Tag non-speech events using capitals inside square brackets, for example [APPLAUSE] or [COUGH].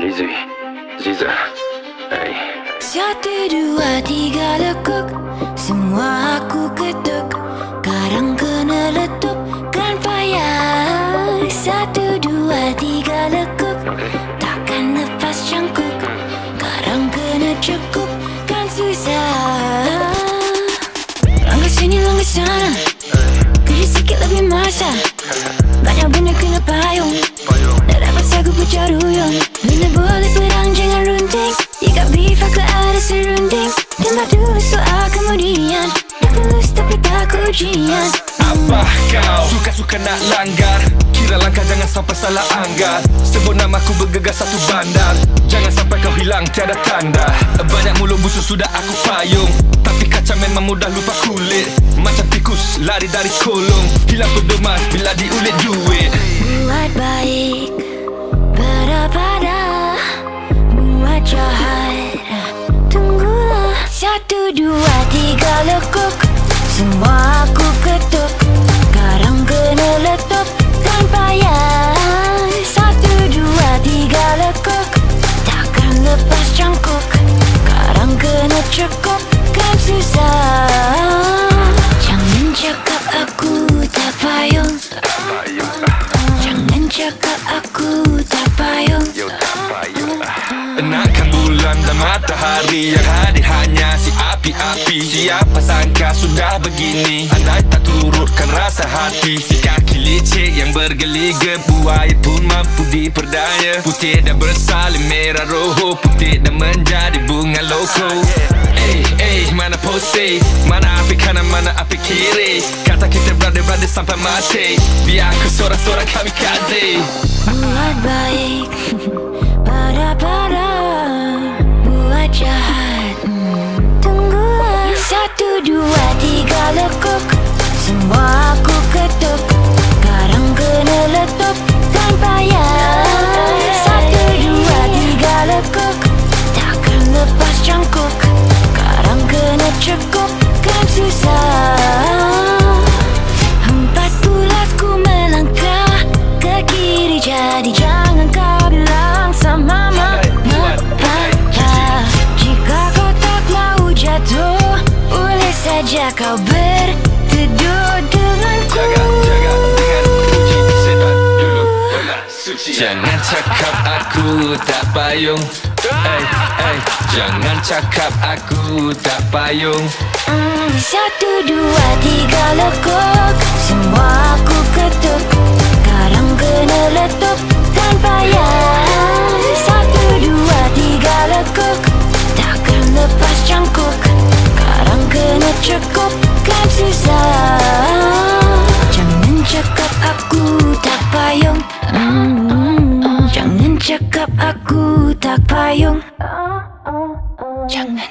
Z Ziza. Hey. Satu dua tiga lekuk. Semua aku ketuk. Karang kena letup. Kan payah Satu dua tiga lekuk. Takkan lepas cangkuk Karang kena cukup. Kan susah. Langkah sini langkah sana. Kerja sikit lebih masa. Banyak benda kena payung. Dah dapat sagu bercaruyung Bila Tembak dulu soal kemudian. Dah lulus tapi tak ujian Apa kau Suka-suka nak langgar. Kira langkah jangan sampai salah anggar. Sebut namaku bergegas satu bandar. Jangan sampai kau hilang tiada tanda. Banyak mulut busuk sudah aku payung. Tapi kaca memang mudah lupa kulit. Macam tikus lari dari kolong. Hilang pedoman bila diulit duit. Buat baik Pada-pada Buat jahat Satu, dua, tiga lekuk. Semua matahari Yang hadir hanya si api-api. Siapa sangka sudah begini? Andai tak turutkan rasa hati. Si kaki licik yang bergeliga Buaya pun mampu diperdaya. Putih dan bersalin merah roho Putih dan menjadi bunga loko. Eh, eh, mana pose? Mana api kanan, mana api kiri? Kata kita brother-brother sampai mati. Biar aku sorak-sorak kamikaze Buat baik [LAUGHS] Pada-pada Buat jahat. Hmm. Tunggulah Satu, dua, tiga lekuk. Semua aku ketuk. Karang kena letup. Kan payah. Satu, dua, tiga lekuk. Takkan lepas cangkuk Karang kena cukup. Kan susah. Empat pulas ku melangkah ke kiri Jadi jangan saja kau berteduh denganku. Jaga, jaga dengan kunci setan dulu. Belah suci. Jangan cakap aku tak payung. Hey, hey. Jangan cakap aku tak payung. Hmm, Satu, dua, tiga lekuk. Semua aku ketuk. Karang kena letup Kan payah cukup kan sisa Jangan cakap aku tak payung. Mm, Jangan cakap aku tak payung. Ah, ah, ah. Jangan